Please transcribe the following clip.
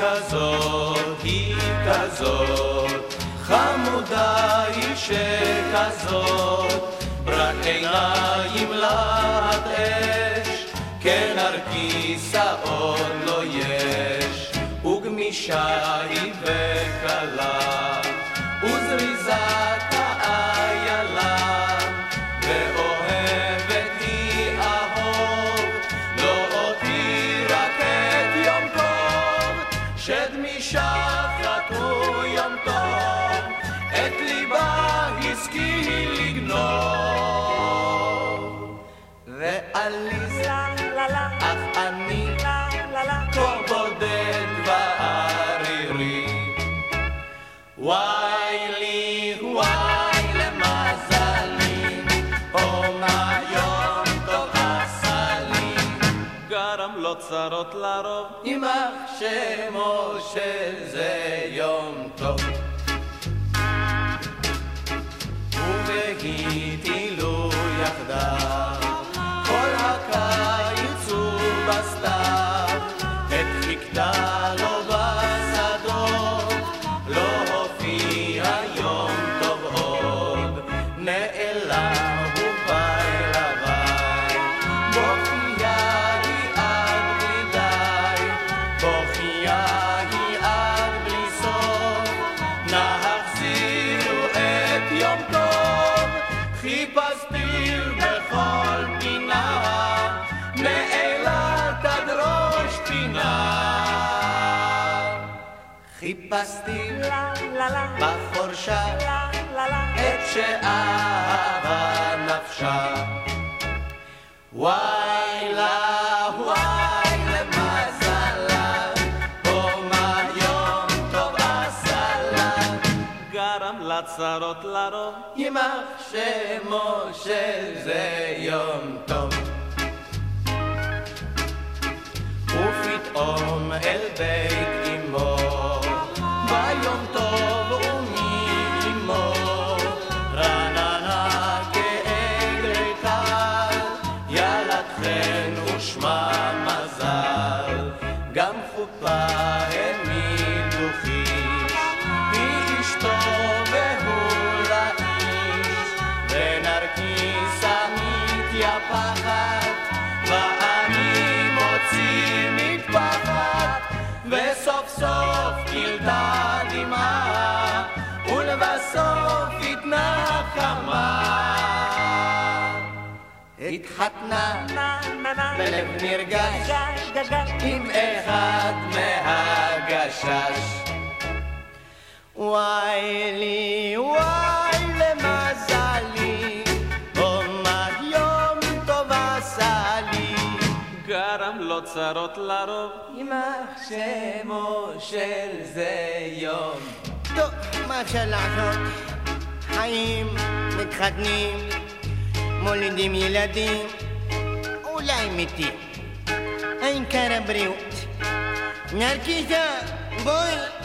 כזאת, היא כזאת, חמודה היא שכזאת, רק עיניים להט אש, כנרקיסה עוד לא יש, וגמישה שחטו יום טוב, לו צרות לרוב, יימח שמו של זה יום טוב. ובהיטילו חיפשתי בחורשה את שאהבה נפשה. וואי לה, וואי למזלה, עומר יום טוב עשה לה. גרם לצרות לרוב, יימח שמו של זה יום טוב. ופתאום אל בית גם חופה העמידו חיש, היא אשתו והוא לאיש, ונרקיסה מתייפחת, ואני מוציא מטפחת, וסוף סוף גילתה התחתנה בלב נרגש עם אחד מהגשש. וואי לי, וואי למזלי, עומר יום טוב עשה לי. גרם לו צרות לרוב, יימח שמו של זה יום. טוב, מה אפשר לעשות? חיים, מתחתנים, مولد ميلادي ولعمتي انكر بريوت نركيزة بوي